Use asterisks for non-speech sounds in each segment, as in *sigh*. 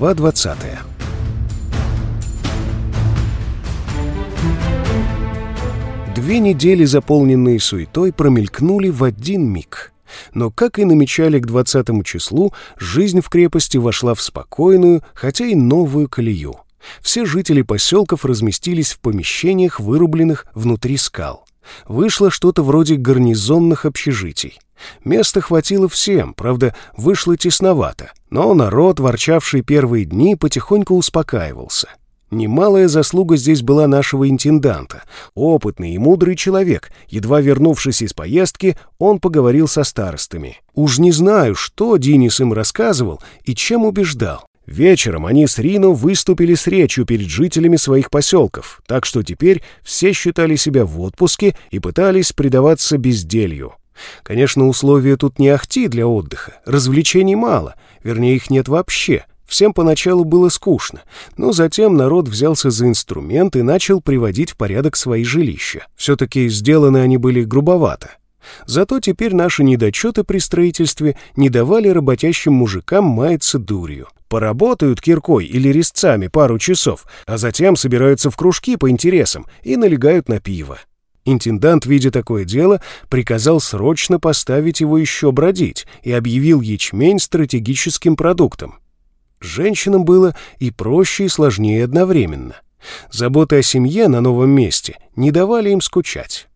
Глава 20 Две недели, заполненные суетой, промелькнули в один миг. Но, как и намечали к 20 числу, жизнь в крепости вошла в спокойную, хотя и новую колею. Все жители поселков разместились в помещениях, вырубленных внутри скал. Вышло что-то вроде гарнизонных общежитий. Места хватило всем, правда, вышло тесновато, но народ, ворчавший первые дни, потихоньку успокаивался. Немалая заслуга здесь была нашего интенданта. Опытный и мудрый человек. Едва вернувшись из поездки, он поговорил со старостами. Уж не знаю, что Динис им рассказывал и чем убеждал. Вечером они с Рино выступили с речью перед жителями своих поселков, так что теперь все считали себя в отпуске и пытались предаваться безделью. Конечно, условия тут не ахти для отдыха, развлечений мало, вернее, их нет вообще. Всем поначалу было скучно, но затем народ взялся за инструмент и начал приводить в порядок свои жилища. Все-таки сделаны они были грубовато. Зато теперь наши недочеты при строительстве не давали работящим мужикам маяться дурью. Поработают киркой или резцами пару часов, а затем собираются в кружки по интересам и налегают на пиво. Интендант, видя такое дело, приказал срочно поставить его еще бродить и объявил ячмень стратегическим продуктом. Женщинам было и проще, и сложнее одновременно. Заботы о семье на новом месте не давали им скучать.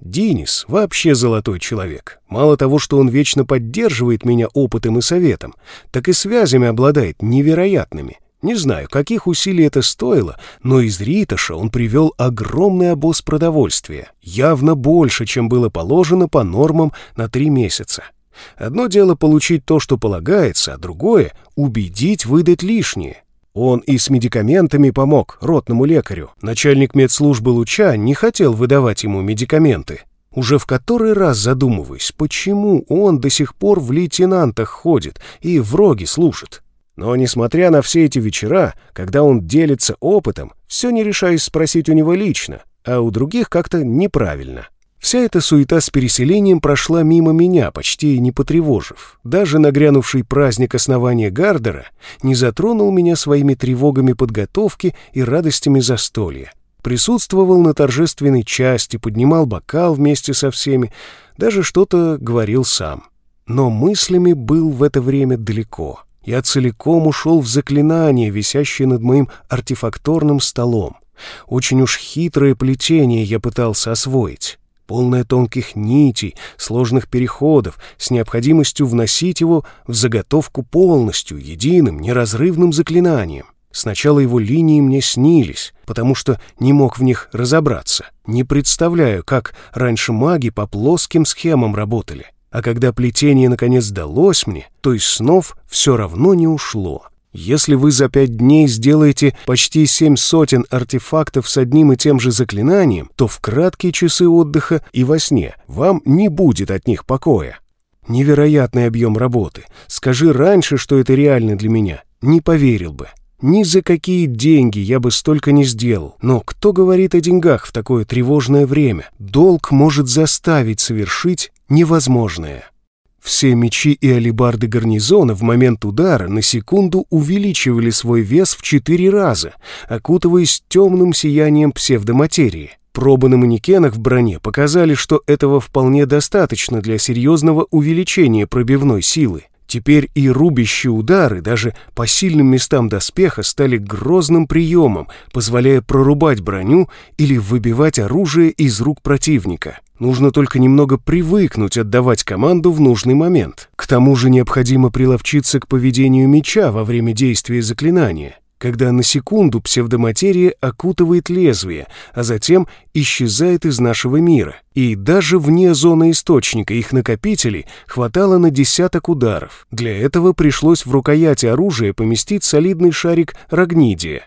Динис вообще золотой человек. Мало того, что он вечно поддерживает меня опытом и советом, так и связями обладает невероятными. Не знаю, каких усилий это стоило, но из Ритоша он привел огромный обоз продовольствия, явно больше, чем было положено по нормам на три месяца. Одно дело получить то, что полагается, а другое — убедить выдать лишнее. Он и с медикаментами помог ротному лекарю. Начальник медслужбы Луча не хотел выдавать ему медикаменты. Уже в который раз задумываюсь, почему он до сих пор в лейтенантах ходит и в роги служит. Но, несмотря на все эти вечера, когда он делится опытом, все не решаюсь спросить у него лично, а у других как-то неправильно. Вся эта суета с переселением прошла мимо меня, почти не потревожив. Даже нагрянувший праздник основания Гардера не затронул меня своими тревогами подготовки и радостями застолья. Присутствовал на торжественной части, поднимал бокал вместе со всеми, даже что-то говорил сам. Но мыслями был в это время далеко. Я целиком ушел в заклинание, висящее над моим артефакторным столом. Очень уж хитрое плетение я пытался освоить, полное тонких нитей, сложных переходов, с необходимостью вносить его в заготовку полностью, единым, неразрывным заклинанием. Сначала его линии мне снились, потому что не мог в них разобраться. Не представляю, как раньше маги по плоским схемам работали. А когда плетение наконец далось мне, то из снов все равно не ушло. Если вы за пять дней сделаете почти семь сотен артефактов с одним и тем же заклинанием, то в краткие часы отдыха и во сне вам не будет от них покоя. Невероятный объем работы. Скажи раньше, что это реально для меня. Не поверил бы. Ни за какие деньги я бы столько не сделал. Но кто говорит о деньгах в такое тревожное время? Долг может заставить совершить невозможное. Все мечи и алебарды гарнизона в момент удара на секунду увеличивали свой вес в четыре раза, окутываясь темным сиянием псевдоматерии. Пробы на манекенах в броне показали, что этого вполне достаточно для серьезного увеличения пробивной силы. Теперь и рубящие удары даже по сильным местам доспеха стали грозным приемом, позволяя прорубать броню или выбивать оружие из рук противника. Нужно только немного привыкнуть отдавать команду в нужный момент. К тому же необходимо приловчиться к поведению меча во время действия заклинания когда на секунду псевдоматерия окутывает лезвие, а затем исчезает из нашего мира. И даже вне зоны источника их накопителей хватало на десяток ударов. Для этого пришлось в рукояти оружия поместить солидный шарик рогнидия.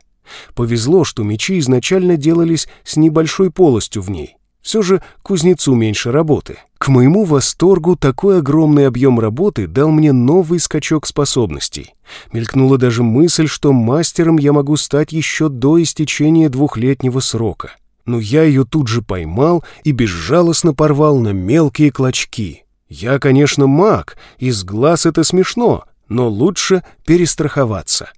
Повезло, что мечи изначально делались с небольшой полостью в ней. Все же кузнецу меньше работы. К моему восторгу такой огромный объем работы дал мне новый скачок способностей. Мелькнула даже мысль, что мастером я могу стать еще до истечения двухлетнего срока. Но я ее тут же поймал и безжалостно порвал на мелкие клочки. Я, конечно, маг, из глаз это смешно, но лучше перестраховаться.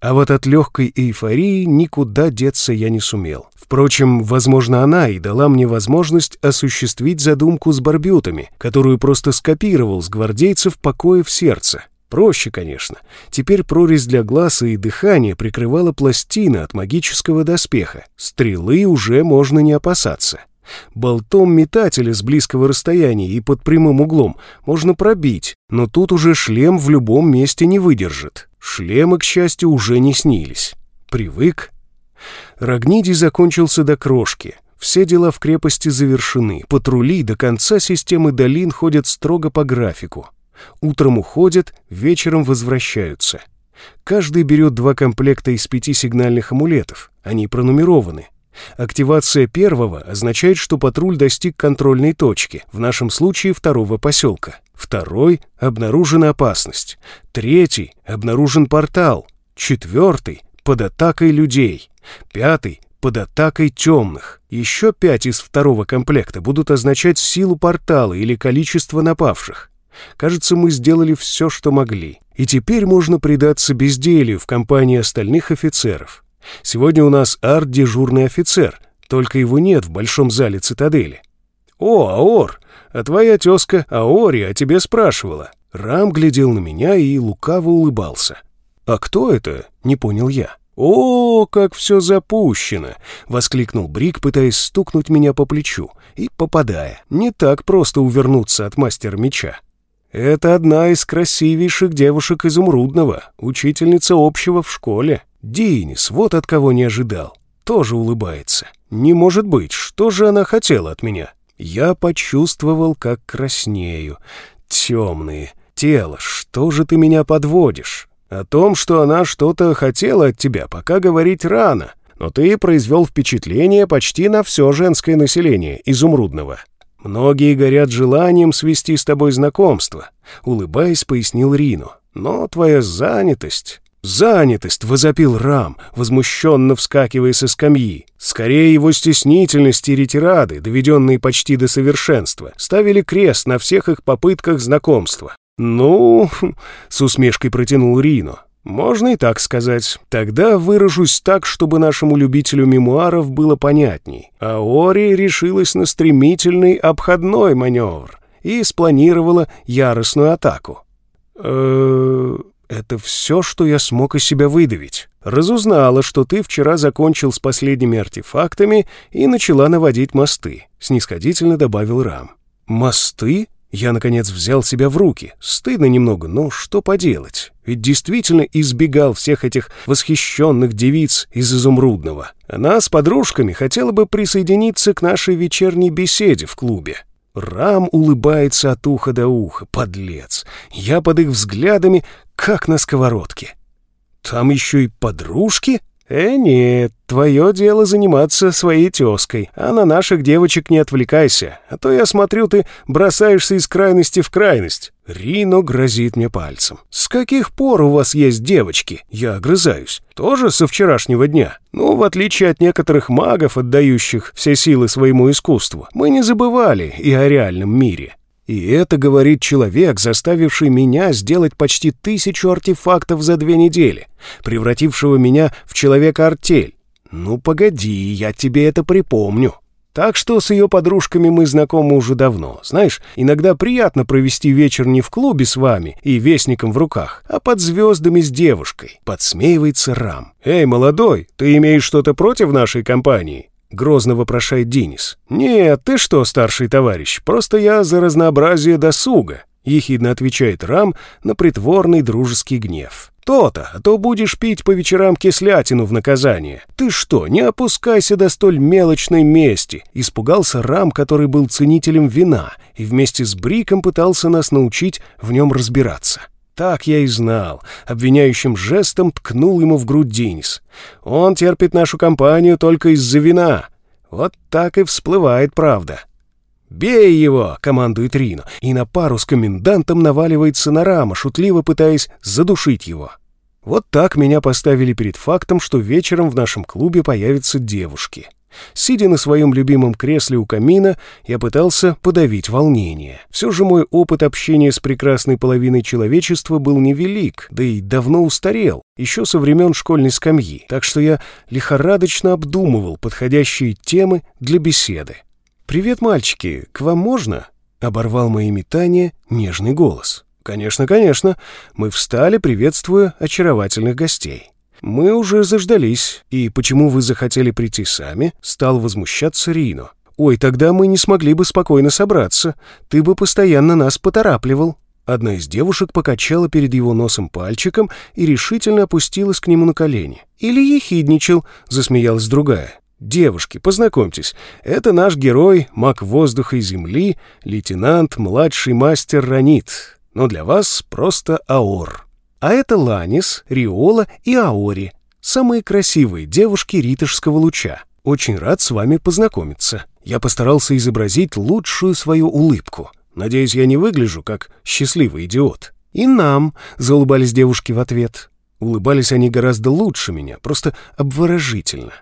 А вот от легкой эйфории никуда деться я не сумел. Впрочем, возможно, она и дала мне возможность осуществить задумку с барбютами, которую просто скопировал с гвардейцев покоя в сердце. Проще, конечно. Теперь прорезь для глаза и дыхания прикрывала пластина от магического доспеха. Стрелы уже можно не опасаться. Болтом метателя с близкого расстояния и под прямым углом можно пробить, но тут уже шлем в любом месте не выдержит. Шлемы, к счастью, уже не снились. Привык. Рогниди закончился до крошки. Все дела в крепости завершены. Патрули до конца системы долин ходят строго по графику. Утром уходят, вечером возвращаются. Каждый берет два комплекта из пяти сигнальных амулетов. Они пронумерованы. Активация первого означает, что патруль достиг контрольной точки, в нашем случае второго поселка. Второй — обнаружена опасность. Третий — обнаружен портал. Четвертый — под атакой людей. Пятый — под атакой темных. Еще пять из второго комплекта будут означать силу портала или количество напавших. Кажется, мы сделали все, что могли. И теперь можно предаться безделью в компании остальных офицеров. Сегодня у нас арт-дежурный офицер, только его нет в большом зале цитадели. «О, Аор, а твоя тезка Аори о тебе спрашивала». Рам глядел на меня и лукаво улыбался. «А кто это?» — не понял я. «О, как все запущено!» — воскликнул Брик, пытаясь стукнуть меня по плечу и попадая. Не так просто увернуться от мастера меча. «Это одна из красивейших девушек изумрудного, учительница общего в школе. Денис, вот от кого не ожидал. Тоже улыбается. Не может быть, что же она хотела от меня? Я почувствовал, как краснею. Темные. Тело, что же ты меня подводишь? О том, что она что-то хотела от тебя, пока говорить рано. Но ты произвел впечатление почти на все женское население изумрудного. Многие горят желанием свести с тобой знакомство, улыбаясь, пояснил Рину. Но твоя занятость... «Занятость!» — возопил Рам, возмущенно вскакивая со скамьи. Скорее его стеснительность и ретирады, доведенные почти до совершенства, ставили крест на всех их попытках знакомства. «Ну...» *laughs* — с усмешкой протянул Рино. «Можно и так сказать. Тогда выражусь так, чтобы нашему любителю мемуаров было понятней. Аори решилась на стремительный обходной маневр и спланировала яростную атаку». «Э-э...» Это все, что я смог из себя выдавить. Разузнала, что ты вчера закончил с последними артефактами и начала наводить мосты», — снисходительно добавил Рам. «Мосты?» Я, наконец, взял себя в руки. Стыдно немного, но что поделать? Ведь действительно избегал всех этих восхищенных девиц из Изумрудного. Она с подружками хотела бы присоединиться к нашей вечерней беседе в клубе. Рам улыбается от уха до уха, подлец. Я под их взглядами, как на сковородке. Там еще и подружки? Э, нет, твое дело заниматься своей тезкой, а на наших девочек не отвлекайся, а то я смотрю, ты бросаешься из крайности в крайность. Рино грозит мне пальцем. «С каких пор у вас есть девочки?» Я огрызаюсь. «Тоже со вчерашнего дня?» Ну, в отличие от некоторых магов, отдающих все силы своему искусству, мы не забывали и о реальном мире. И это говорит человек, заставивший меня сделать почти тысячу артефактов за две недели, превратившего меня в человека-артель. Ну, погоди, я тебе это припомню. Так что с ее подружками мы знакомы уже давно. Знаешь, иногда приятно провести вечер не в клубе с вами и вестником в руках, а под звездами с девушкой. Подсмеивается Рам. «Эй, молодой, ты имеешь что-то против нашей компании?» Грозно вопрошает Денис. «Нет, ты что, старший товарищ, просто я за разнообразие досуга», ехидно отвечает Рам на притворный дружеский гнев. «То-то, а то будешь пить по вечерам кислятину в наказание. Ты что, не опускайся до столь мелочной мести!» Испугался Рам, который был ценителем вина, и вместе с Бриком пытался нас научить в нем разбираться. Так я и знал. Обвиняющим жестом ткнул ему в грудь Денис. Он терпит нашу компанию только из-за вина. Вот так и всплывает правда. «Бей его!» — командует Рино, и на пару с комендантом наваливается на Рама, шутливо пытаясь задушить его. Вот так меня поставили перед фактом, что вечером в нашем клубе появятся девушки. Сидя на своем любимом кресле у камина, я пытался подавить волнение. Все же мой опыт общения с прекрасной половиной человечества был невелик, да и давно устарел, еще со времен школьной скамьи, так что я лихорадочно обдумывал подходящие темы для беседы. «Привет, мальчики, к вам можно?» — оборвал мои метания нежный голос. «Конечно, конечно». Мы встали, приветствуя очаровательных гостей. «Мы уже заждались. И почему вы захотели прийти сами?» — стал возмущаться Рино. «Ой, тогда мы не смогли бы спокойно собраться. Ты бы постоянно нас поторапливал». Одна из девушек покачала перед его носом пальчиком и решительно опустилась к нему на колени. «Или ехидничал», — засмеялась другая. «Девушки, познакомьтесь, это наш герой, маг воздуха и земли, лейтенант, младший мастер Ранит, но для вас просто Аор». А это Ланис, Риола и Аори, самые красивые девушки ритожского луча. Очень рад с вами познакомиться. Я постарался изобразить лучшую свою улыбку. Надеюсь, я не выгляжу как счастливый идиот. И нам, заулыбались девушки в ответ. Улыбались они гораздо лучше меня, просто обворожительно.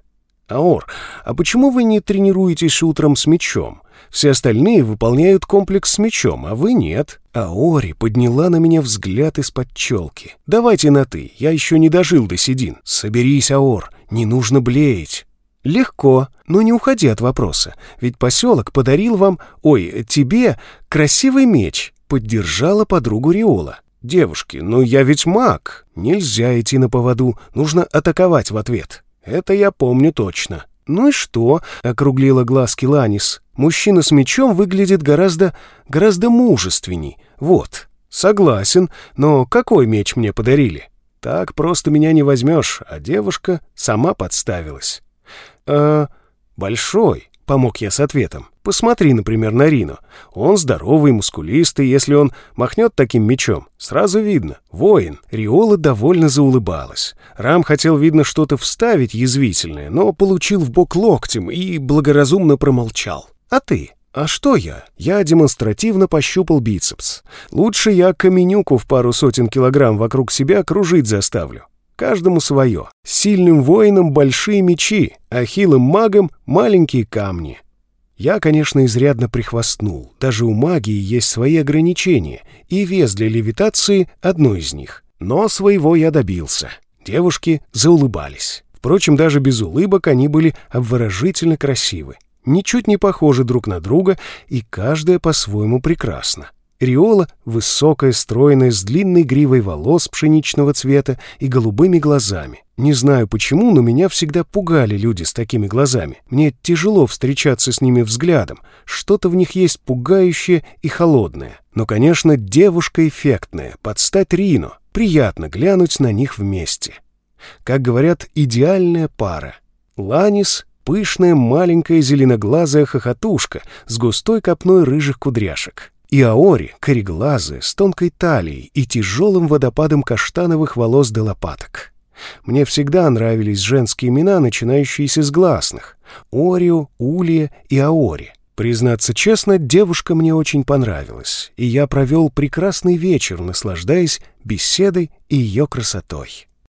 «Аор, а почему вы не тренируетесь утром с мечом? Все остальные выполняют комплекс с мечом, а вы нет». Аори подняла на меня взгляд из-под челки. «Давайте на «ты», я еще не дожил до седин. Соберись, Аор, не нужно блеять». «Легко, но не уходи от вопроса, ведь поселок подарил вам, ой, тебе, красивый меч», — поддержала подругу Риола. «Девушки, ну я ведь маг, нельзя идти на поводу, нужно атаковать в ответ». Это я помню точно. Ну и что? округлила глазки Ланис. Мужчина с мечом выглядит гораздо, гораздо мужественней. Вот. Согласен, но какой меч мне подарили? Так просто меня не возьмешь, а девушка сама подставилась. «Э, большой», — помог я с ответом. Посмотри, например, на Рино. Он здоровый, мускулистый, если он махнет таким мечом, сразу видно. Воин. Риола довольно заулыбалась. Рам хотел, видно, что-то вставить язвительное, но получил в бок локтем и благоразумно промолчал. А ты? А что я? Я демонстративно пощупал бицепс. Лучше я каменюку в пару сотен килограмм вокруг себя кружить заставлю. Каждому свое. Сильным воинам большие мечи, а хилым магам маленькие камни. Я, конечно, изрядно прихвастнул. Даже у магии есть свои ограничения, и вес для левитации — одно из них. Но своего я добился. Девушки заулыбались. Впрочем, даже без улыбок они были обворожительно красивы. Ничуть не похожи друг на друга, и каждая по-своему прекрасна. Риола высокая, стройная, с длинной гривой волос пшеничного цвета и голубыми глазами. Не знаю почему, но меня всегда пугали люди с такими глазами. Мне тяжело встречаться с ними взглядом. Что-то в них есть пугающее и холодное. Но, конечно, девушка эффектная, под стать Рино. Приятно глянуть на них вместе. Как говорят, идеальная пара. Ланис — пышная маленькая зеленоглазая хохотушка с густой копной рыжих кудряшек. И Аори, кореглазая, с тонкой талией и тяжелым водопадом каштановых волос до лопаток. Мне всегда нравились женские имена, начинающиеся с гласных. Орио, Улия и Аори. Признаться честно, девушка мне очень понравилась, и я провел прекрасный вечер, наслаждаясь беседой и ее красотой.